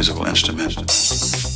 musical instrument.